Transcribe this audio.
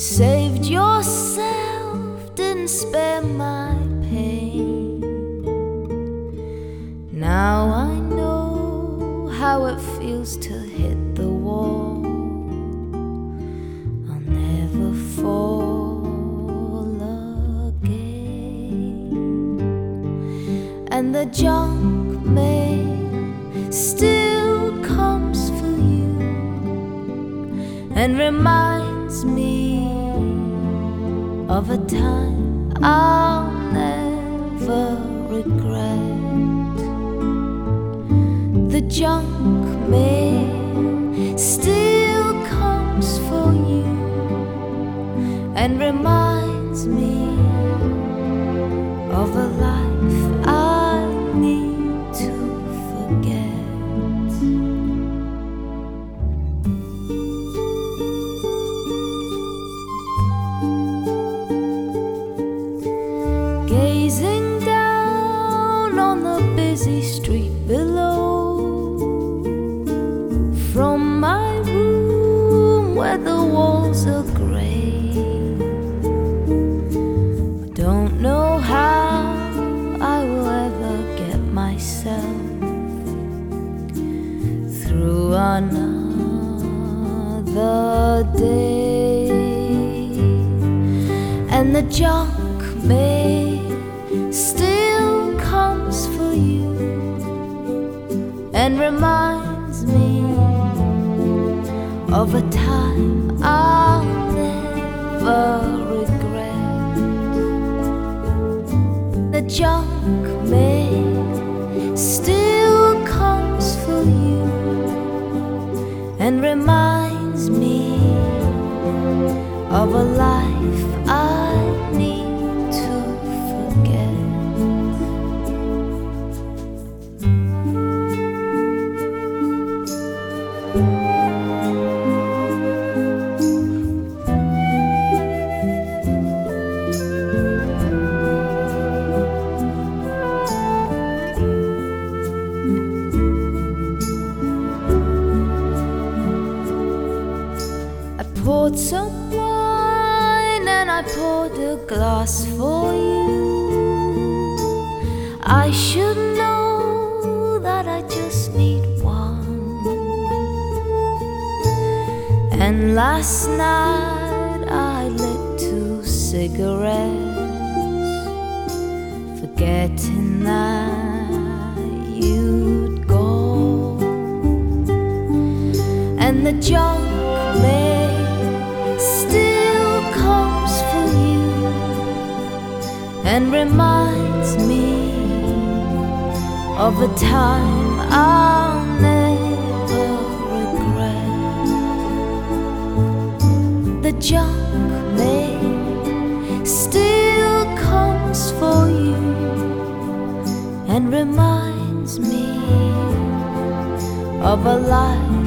Saved yourself, didn't spare my pain. Now I know how it feels to hit the wall. I'll never fall again. And the junk mail still comes for you and reminds me of a time I'll never regret. The junk mail still comes for you and reminds me of a life I need to forget. Busy street below from my room where the walls are gray. I don't know how I will ever get myself through another day. And the junk may still reminds me of a time I'll never regret. The junk mail still comes for you and reminds me of a life I need poured some wine and I poured a glass for you. I should know that I just need one. And last night I lit two cigarettes, forgetting that you'd gone and the junk and reminds me of a time I'll never regret. The junk mail still comes for you and reminds me of a life